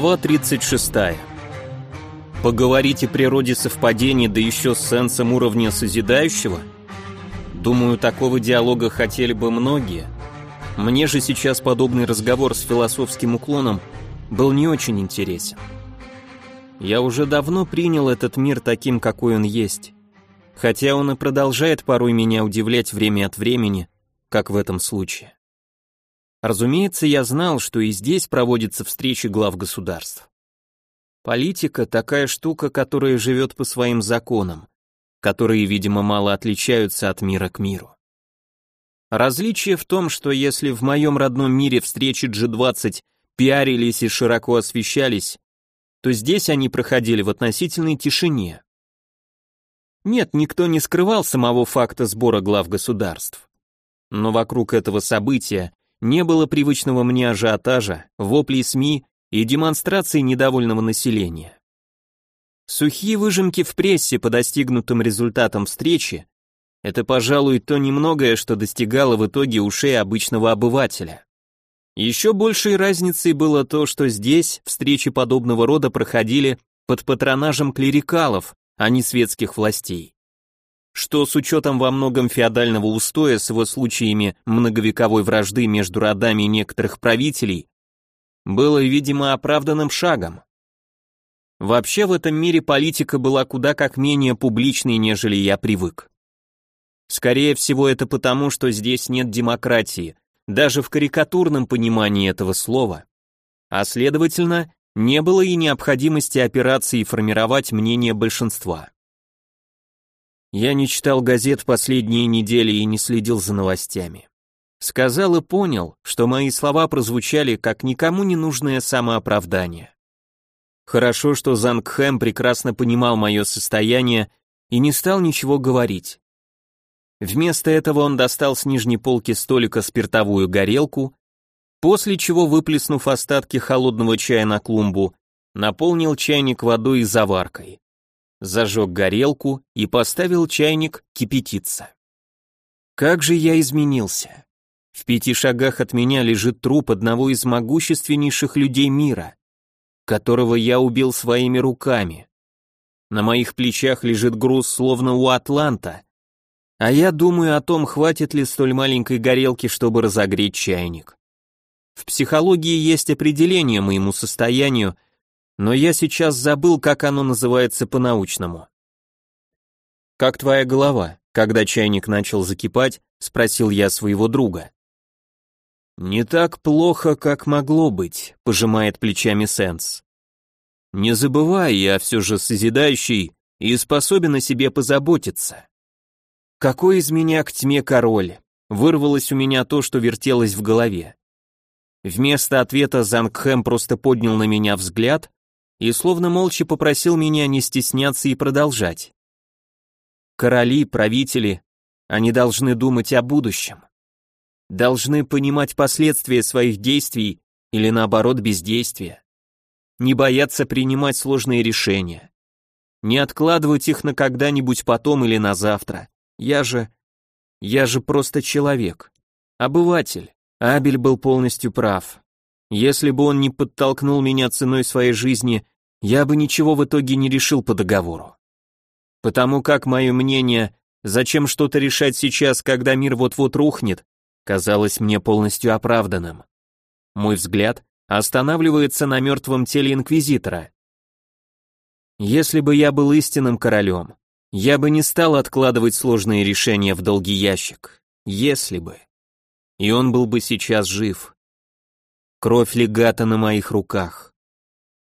Глава 36. Поговорить о природе совпадений, да еще с сенсом уровня созидающего? Думаю, такого диалога хотели бы многие. Мне же сейчас подобный разговор с философским уклоном был не очень интересен. Я уже давно принял этот мир таким, какой он есть. Хотя он и продолжает порой меня удивлять время от времени, как в этом случае. Разумеется, я знал, что и здесь проводятся встречи глав государств. Политика – такая штука, которая живет по своим законам, которые, видимо, мало отличаются от мира к миру. Различие в том, что если в моем родном мире встречи G20 пиарились и широко освещались, то здесь они проходили в относительной тишине. Нет, никто не скрывал самого факта сбора глав государств. Но вокруг этого события не было привычного мне ажиотажа, воплей СМИ и демонстраций недовольного населения. Сухие выжимки в прессе по достигнутым результатам встречи – это, пожалуй, то немногое, что достигало в итоге ушей обычного обывателя. Еще большей разницей было то, что здесь встречи подобного рода проходили под патронажем клерикалов, а не светских властей что с учетом во многом феодального устоя с его случаями многовековой вражды между родами некоторых правителей, было, видимо, оправданным шагом. Вообще в этом мире политика была куда как менее публичной, нежели я привык. Скорее всего, это потому, что здесь нет демократии, даже в карикатурном понимании этого слова, а следовательно, не было и необходимости операции формировать мнение большинства. Я не читал газет последние недели и не следил за новостями. Сказал и понял, что мои слова прозвучали как никому не нужное самооправдание. Хорошо, что Зангхэм прекрасно понимал мое состояние и не стал ничего говорить. Вместо этого он достал с нижней полки столика спиртовую горелку, после чего, выплеснув остатки холодного чая на клумбу, наполнил чайник водой и заваркой зажег горелку и поставил чайник кипятиться. Как же я изменился. В пяти шагах от меня лежит труп одного из могущественнейших людей мира, которого я убил своими руками. На моих плечах лежит груз, словно у Атланта, а я думаю о том, хватит ли столь маленькой горелки, чтобы разогреть чайник. В психологии есть определение моему состоянию, но я сейчас забыл, как оно называется по-научному. «Как твоя голова?» Когда чайник начал закипать, спросил я своего друга. «Не так плохо, как могло быть», — пожимает плечами Сенс. «Не забывай, я все же созидающий и способен о себе позаботиться». «Какой из меня к тьме король?» Вырвалось у меня то, что вертелось в голове. Вместо ответа Зангхэм просто поднял на меня взгляд, и словно молча попросил меня не стесняться и продолжать. Короли, правители, они должны думать о будущем. Должны понимать последствия своих действий или наоборот бездействия. Не бояться принимать сложные решения. Не откладывать их на когда-нибудь потом или на завтра. Я же... Я же просто человек. Обыватель. Абель был полностью прав. Если бы он не подтолкнул меня ценой своей жизни, я бы ничего в итоге не решил по договору. Потому как мое мнение, зачем что-то решать сейчас, когда мир вот-вот рухнет, казалось мне полностью оправданным. Мой взгляд останавливается на мертвом теле инквизитора. Если бы я был истинным королем, я бы не стал откладывать сложные решения в долгий ящик. Если бы. И он был бы сейчас жив. Кровь легата на моих руках.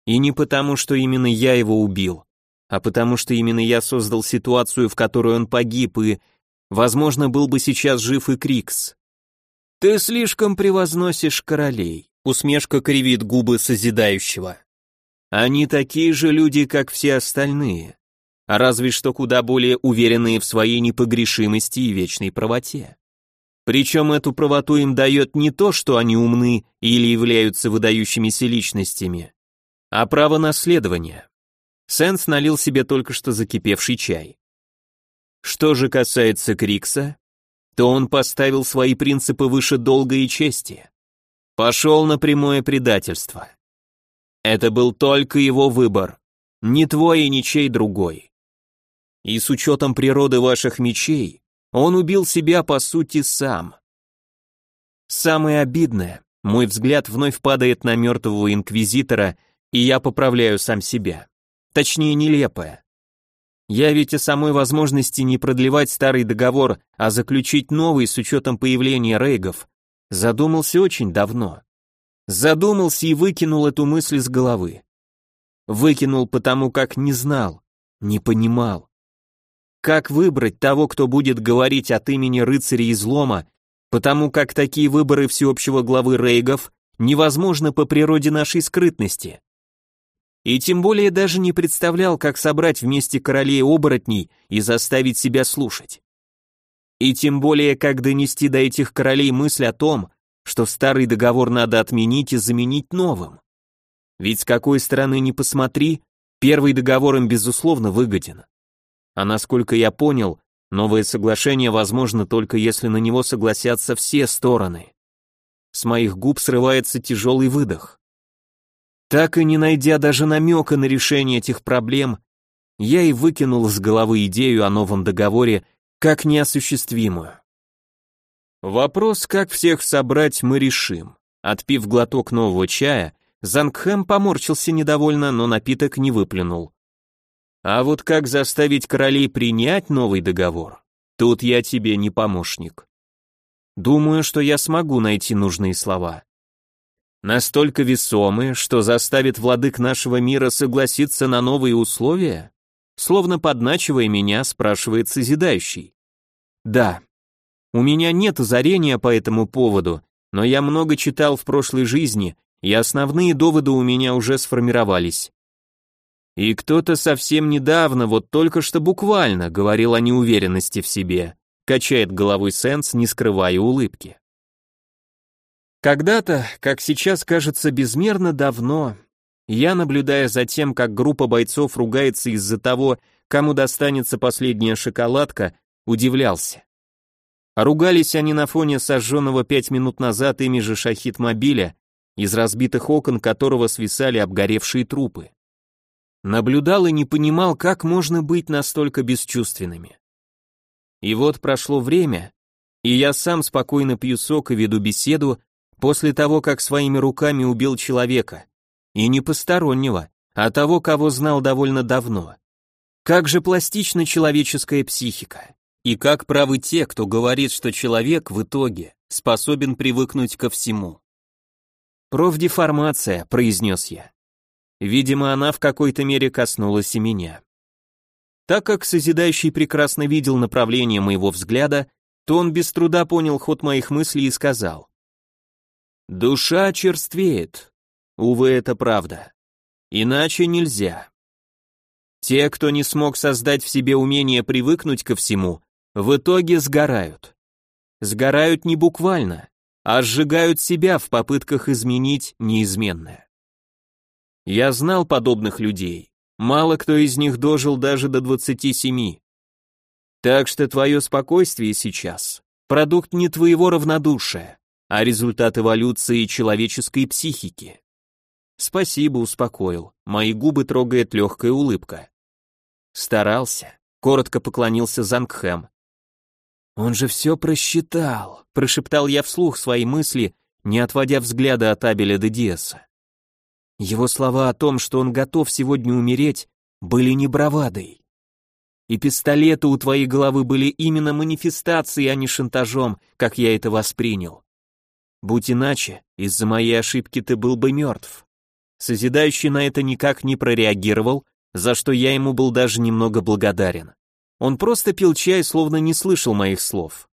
И не потому, что именно я его убил, а потому что именно я создал ситуацию, в которой он погиб, и, возможно, был бы сейчас жив и Крикс. «Ты слишком превозносишь королей», — усмешка кривит губы созидающего. «Они такие же люди, как все остальные, а разве что куда более уверенные в своей непогрешимости и вечной правоте. Причем эту правоту им дает не то, что они умны или являются выдающимися личностями, а право наследования. Сенс налил себе только что закипевший чай. Что же касается Крикса, то он поставил свои принципы выше долга и чести. Пошел на прямое предательство. Это был только его выбор, не твой и ничей другой. И с учетом природы ваших мечей, он убил себя по сути сам. Самое обидное, мой взгляд вновь падает на мертвого инквизитора, и я поправляю сам себя. Точнее, нелепое. Я ведь о самой возможности не продлевать старый договор, а заключить новый с учетом появления рейгов, задумался очень давно. Задумался и выкинул эту мысль с головы. Выкинул потому, как не знал, не понимал. Как выбрать того, кто будет говорить от имени рыцаря излома, потому как такие выборы всеобщего главы рейгов невозможно по природе нашей скрытности. И тем более даже не представлял, как собрать вместе королей оборотней и заставить себя слушать. И тем более, как донести до этих королей мысль о том, что старый договор надо отменить и заменить новым. Ведь с какой стороны ни посмотри, первый договор им безусловно выгоден. А насколько я понял, новое соглашение возможно только если на него согласятся все стороны. С моих губ срывается тяжелый выдох. Так и не найдя даже намека на решение этих проблем, я и выкинул с головы идею о новом договоре как неосуществимую. Вопрос, как всех собрать, мы решим. Отпив глоток нового чая, Зангхэм поморщился недовольно, но напиток не выплюнул. А вот как заставить королей принять новый договор? Тут я тебе не помощник. Думаю, что я смогу найти нужные слова настолько весомые, что заставит владык нашего мира согласиться на новые условия? Словно подначивая меня, спрашивает Созидающий. Да. У меня нет озарения по этому поводу, но я много читал в прошлой жизни, и основные доводы у меня уже сформировались. И кто-то совсем недавно, вот только что буквально, говорил о неуверенности в себе, качает головой Сенс, не скрывая улыбки. Когда-то, как сейчас кажется безмерно давно, я, наблюдая за тем, как группа бойцов ругается из-за того, кому достанется последняя шоколадка, удивлялся. Ругались они на фоне сожженного пять минут назад ими же шахид-мобиля, из разбитых окон которого свисали обгоревшие трупы. Наблюдал и не понимал, как можно быть настолько бесчувственными. И вот прошло время, и я сам спокойно пью сок и веду беседу, после того, как своими руками убил человека. И не постороннего, а того, кого знал довольно давно. Как же пластична человеческая психика. И как правы те, кто говорит, что человек в итоге способен привыкнуть ко всему. «Профдеформация», — произнес я. Видимо, она в какой-то мере коснулась и меня. Так как Созидающий прекрасно видел направление моего взгляда, то он без труда понял ход моих мыслей и сказал. Душа черствеет. Увы, это правда. Иначе нельзя. Те, кто не смог создать в себе умение привыкнуть ко всему, в итоге сгорают. Сгорают не буквально, а сжигают себя в попытках изменить неизменное. Я знал подобных людей. Мало кто из них дожил даже до 27. Так что твое спокойствие сейчас – продукт не твоего равнодушия, а результат эволюции человеческой психики. Спасибо, успокоил. Мои губы трогает легкая улыбка. Старался. Коротко поклонился Зангхэм. Он же все просчитал, прошептал я вслух свои мысли, не отводя взгляда от Абеля де. Его слова о том, что он готов сегодня умереть, были не бравадой. И пистолеты у твоей головы были именно манифестацией, а не шантажом, как я это воспринял. Будь иначе, из-за моей ошибки ты был бы мертв. Созидающий на это никак не прореагировал, за что я ему был даже немного благодарен. Он просто пил чай, словно не слышал моих слов.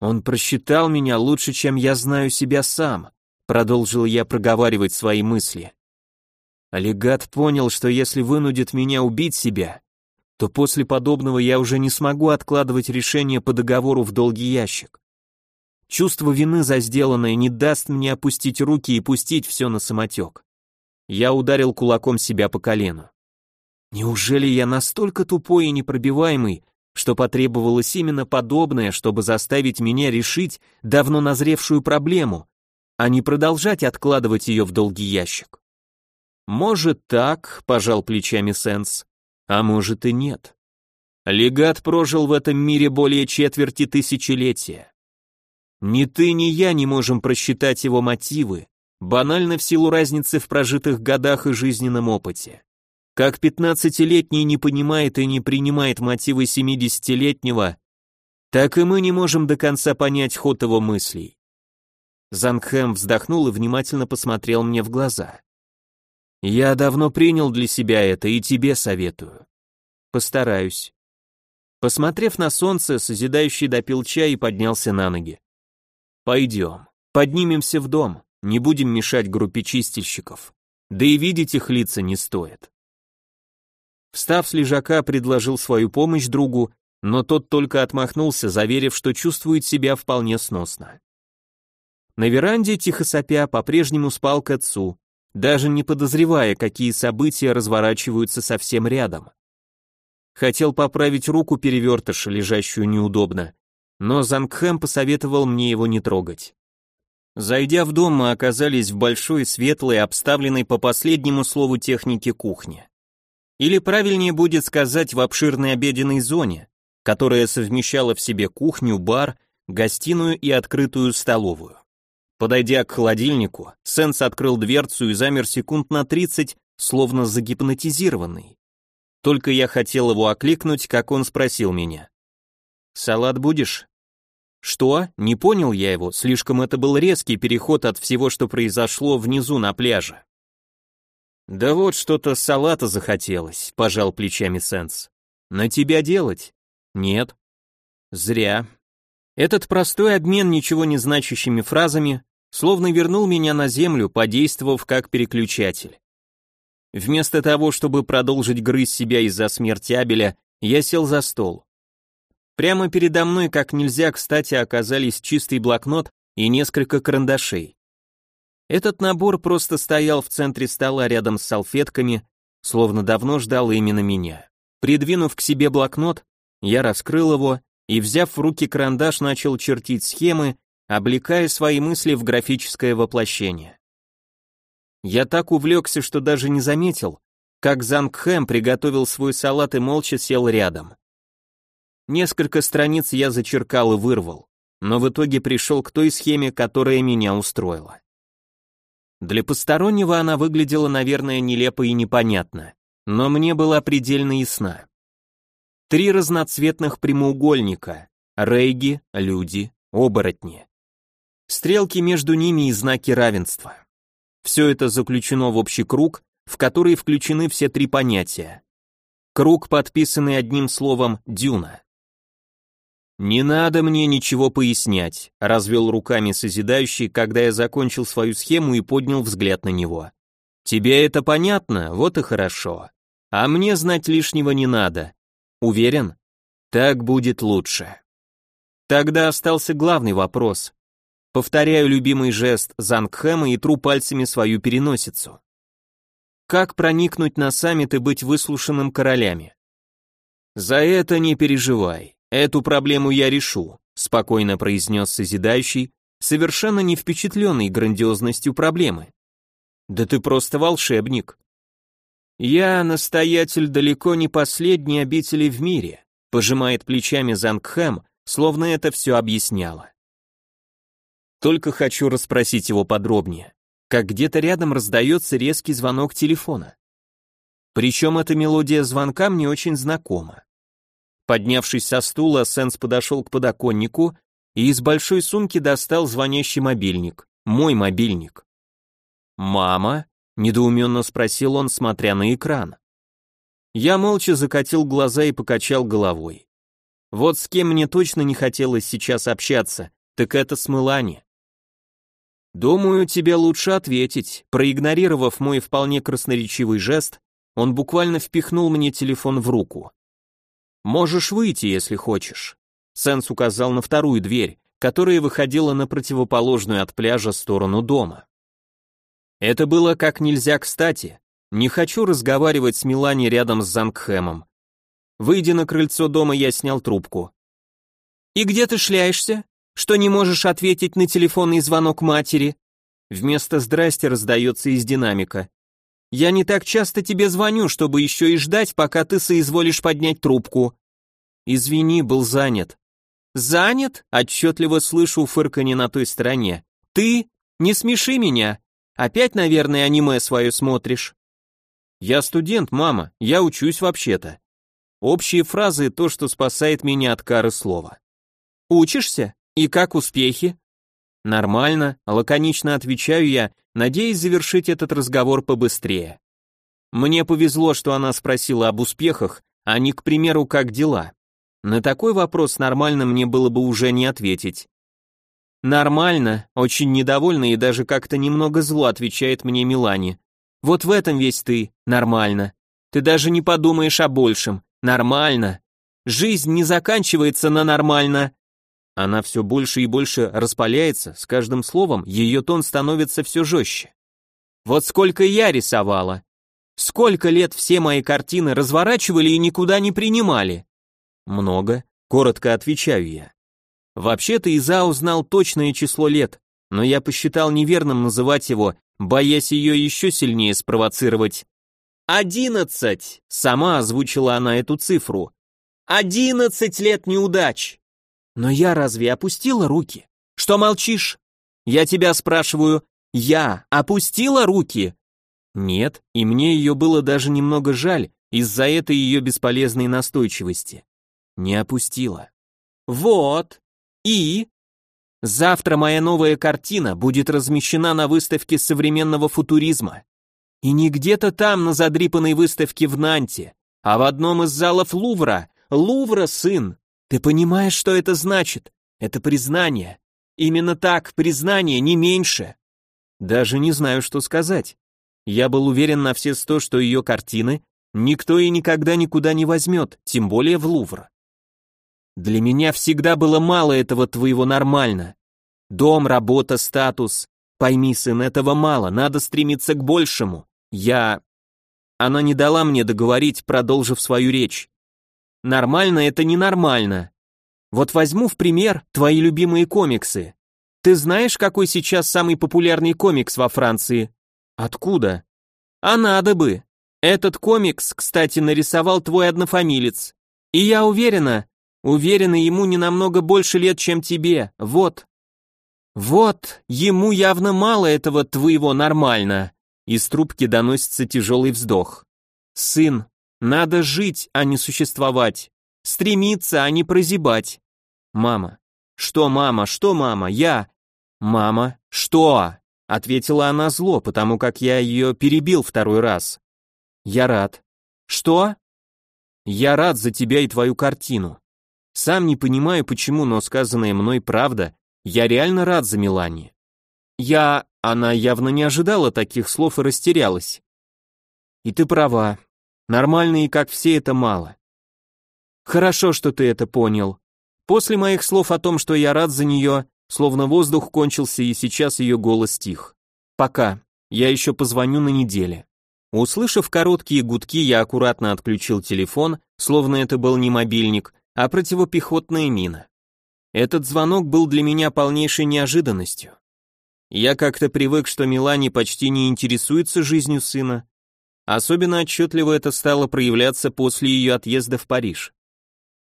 Он просчитал меня лучше, чем я знаю себя сам, продолжил я проговаривать свои мысли. Олегат понял, что если вынудит меня убить себя, то после подобного я уже не смогу откладывать решение по договору в долгий ящик. Чувство вины за сделанное не даст мне опустить руки и пустить все на самотек. Я ударил кулаком себя по колену. Неужели я настолько тупой и непробиваемый, что потребовалось именно подобное, чтобы заставить меня решить давно назревшую проблему, а не продолжать откладывать ее в долгий ящик? Может так, пожал плечами Сенс, а может и нет. Легат прожил в этом мире более четверти тысячелетия. Ни ты, ни я не можем просчитать его мотивы, банально в силу разницы в прожитых годах и жизненном опыте. Как пятнадцатилетний не понимает и не принимает мотивы семидесятилетнего, так и мы не можем до конца понять ход его мыслей. Зангхэм вздохнул и внимательно посмотрел мне в глаза. Я давно принял для себя это и тебе советую. Постараюсь. Посмотрев на солнце, созидающий допил чай и поднялся на ноги. Пойдем, поднимемся в дом, не будем мешать группе чистильщиков. Да и видеть их лица не стоит. Встав с лежака, предложил свою помощь другу, но тот только отмахнулся, заверив, что чувствует себя вполне сносно. На веранде, тихо сопя, по-прежнему спал к отцу, даже не подозревая, какие события разворачиваются совсем рядом. Хотел поправить руку перевертыша, лежащую неудобно, но Зангхэм посоветовал мне его не трогать. Зайдя в дом, мы оказались в большой, светлой, обставленной по последнему слову техники кухне. Или правильнее будет сказать в обширной обеденной зоне, которая совмещала в себе кухню, бар, гостиную и открытую столовую. Подойдя к холодильнику, Сенс открыл дверцу и замер секунд на 30, словно загипнотизированный. Только я хотел его окликнуть, как он спросил меня. «Салат будешь?» «Что?» Не понял я его, слишком это был резкий переход от всего, что произошло внизу на пляже. «Да вот что-то салата захотелось», — пожал плечами Сенс. «На тебя делать?» «Нет». «Зря». Этот простой обмен ничего не значащими фразами словно вернул меня на землю, подействовав как переключатель. Вместо того, чтобы продолжить грызть себя из-за смерти Абеля, я сел за стол. Прямо передо мной, как нельзя кстати, оказались чистый блокнот и несколько карандашей. Этот набор просто стоял в центре стола рядом с салфетками, словно давно ждал именно меня. Придвинув к себе блокнот, я раскрыл его и, взяв в руки карандаш, начал чертить схемы, облекая свои мысли в графическое воплощение. Я так увлекся, что даже не заметил, как Зангхэм приготовил свой салат и молча сел рядом. Несколько страниц я зачеркал и вырвал, но в итоге пришел к той схеме, которая меня устроила. Для постороннего она выглядела, наверное, нелепо и непонятно, но мне была предельно ясна. Три разноцветных прямоугольника — рейги, люди, оборотни. Стрелки между ними и знаки равенства. Все это заключено в общий круг, в который включены все три понятия. Круг, подписанный одним словом «дюна». «Не надо мне ничего пояснять», — развел руками созидающий, когда я закончил свою схему и поднял взгляд на него. «Тебе это понятно? Вот и хорошо. А мне знать лишнего не надо. Уверен? Так будет лучше». Тогда остался главный вопрос. Повторяю любимый жест Зангхэма и тру пальцами свою переносицу. Как проникнуть на саммит и быть выслушанным королями? За это не переживай. «Эту проблему я решу», — спокойно произнес Созидающий, совершенно не впечатленный грандиозностью проблемы. «Да ты просто волшебник». «Я настоятель далеко не последней обители в мире», — пожимает плечами Зангхэм, словно это все объясняло. Только хочу расспросить его подробнее, как где-то рядом раздается резкий звонок телефона. Причем эта мелодия звонка мне очень знакома. Поднявшись со стула, Сенс подошел к подоконнику и из большой сумки достал звонящий мобильник. Мой мобильник. «Мама?» — недоуменно спросил он, смотря на экран. Я молча закатил глаза и покачал головой. Вот с кем мне точно не хотелось сейчас общаться, так это с Мылани. Думаю, тебе лучше ответить. Проигнорировав мой вполне красноречивый жест, он буквально впихнул мне телефон в руку. «Можешь выйти, если хочешь». Сенс указал на вторую дверь, которая выходила на противоположную от пляжа сторону дома. Это было как нельзя кстати. Не хочу разговаривать с Милани рядом с Зангхэмом. Выйдя на крыльцо дома, я снял трубку. «И где ты шляешься? Что не можешь ответить на телефонный звонок матери?» Вместо «здрасте» раздается из динамика. Я не так часто тебе звоню, чтобы еще и ждать, пока ты соизволишь поднять трубку. Извини, был занят. Занят? Отчетливо слышу фырканье на той стороне. Ты? Не смеши меня. Опять, наверное, аниме свое смотришь. Я студент, мама, я учусь вообще-то. Общие фразы — то, что спасает меня от кары слова. Учишься? И как успехи? Нормально, лаконично отвечаю я, надеясь завершить этот разговор побыстрее. Мне повезло, что она спросила об успехах, а не, к примеру, как дела. На такой вопрос нормально мне было бы уже не ответить. Нормально, очень недовольна и даже как-то немного зло отвечает мне Милане. Вот в этом весь ты, нормально. Ты даже не подумаешь о большем, нормально. Жизнь не заканчивается на нормально. Она все больше и больше распаляется, с каждым словом ее тон становится все жестче. Вот сколько я рисовала. Сколько лет все мои картины разворачивали и никуда не принимали. Много, коротко отвечаю я. Вообще-то Изао знал точное число лет, но я посчитал неверным называть его, боясь ее еще сильнее спровоцировать. «Одиннадцать!» — сама озвучила она эту цифру. «Одиннадцать лет неудач!» Но я разве опустила руки? Что молчишь? Я тебя спрашиваю, я опустила руки? Нет, и мне ее было даже немного жаль из-за этой ее бесполезной настойчивости. Не опустила. Вот. И? Завтра моя новая картина будет размещена на выставке современного футуризма. И не где-то там на задрипанной выставке в Нанте, а в одном из залов Лувра. Лувра, сын. Ты понимаешь, что это значит? Это признание. Именно так, признание, не меньше. Даже не знаю, что сказать. Я был уверен на все сто, что ее картины никто и никогда никуда не возьмет, тем более в Лувр. Для меня всегда было мало этого твоего нормально. Дом, работа, статус. Пойми, сын, этого мало, надо стремиться к большему. Я... Она не дала мне договорить, продолжив свою речь. Нормально это ненормально. Вот возьму в пример твои любимые комиксы. Ты знаешь, какой сейчас самый популярный комикс во Франции? Откуда? А надо бы. Этот комикс, кстати, нарисовал твой однофамилец. И я уверена, уверена, ему не намного больше лет, чем тебе. Вот. Вот, ему явно мало этого твоего нормально. Из трубки доносится тяжелый вздох. Сын, надо жить, а не существовать. Стремиться, а не прозябать. Мама. Что, мама, что, мама, я? Мама, что? Ответила она зло, потому как я ее перебил второй раз. Я рад. Что? Я рад за тебя и твою картину. Сам не понимаю почему, но сказанная мной правда, я реально рад за Милане. Я... Она явно не ожидала таких слов и растерялась. И ты права, Нормальные, как все, это мало. Хорошо, что ты это понял. После моих слов о том, что я рад за нее, словно воздух кончился и сейчас ее голос стих. Пока. Я еще позвоню на неделе. Услышав короткие гудки, я аккуратно отключил телефон, словно это был не мобильник, а противопехотная мина. Этот звонок был для меня полнейшей неожиданностью. Я как-то привык, что Милане почти не интересуется жизнью сына, Особенно отчетливо это стало проявляться после ее отъезда в Париж.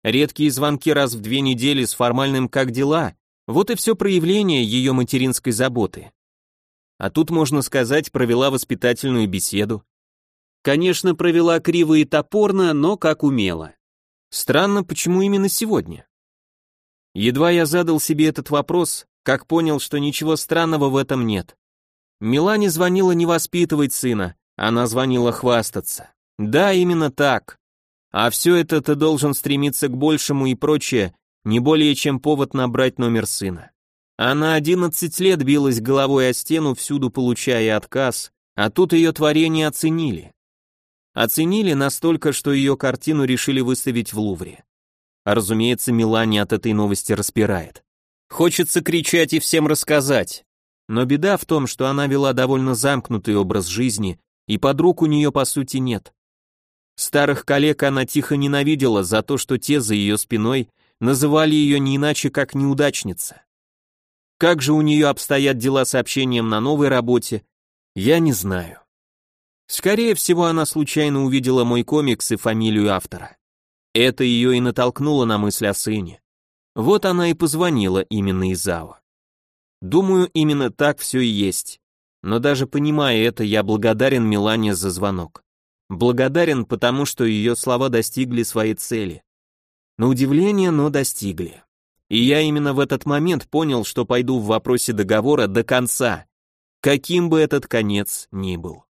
Редкие звонки раз в две недели с формальным «как дела» — вот и все проявление ее материнской заботы. А тут, можно сказать, провела воспитательную беседу. Конечно, провела криво и топорно, но как умела. Странно, почему именно сегодня? Едва я задал себе этот вопрос, как понял, что ничего странного в этом нет. Милане звонила не воспитывать сына, она звонила хвастаться. Да, именно так. А все это ты должен стремиться к большему и прочее, не более чем повод набрать номер сына. Она 11 лет билась головой о стену, всюду получая отказ, а тут ее творение оценили. Оценили настолько, что ее картину решили выставить в Лувре. Разумеется, Милане от этой новости распирает. Хочется кричать и всем рассказать. Но беда в том, что она вела довольно замкнутый образ жизни, и подруг у нее по сути нет. Старых коллег она тихо ненавидела за то, что те за ее спиной называли ее не иначе, как неудачница. Как же у нее обстоят дела с общением на новой работе, я не знаю. Скорее всего, она случайно увидела мой комикс и фамилию автора. Это ее и натолкнуло на мысль о сыне. Вот она и позвонила именно из ЗАО. Думаю, именно так все и есть. Но даже понимая это, я благодарен Милане за звонок. Благодарен, потому что ее слова достигли своей цели. На удивление, но достигли. И я именно в этот момент понял, что пойду в вопросе договора до конца, каким бы этот конец ни был.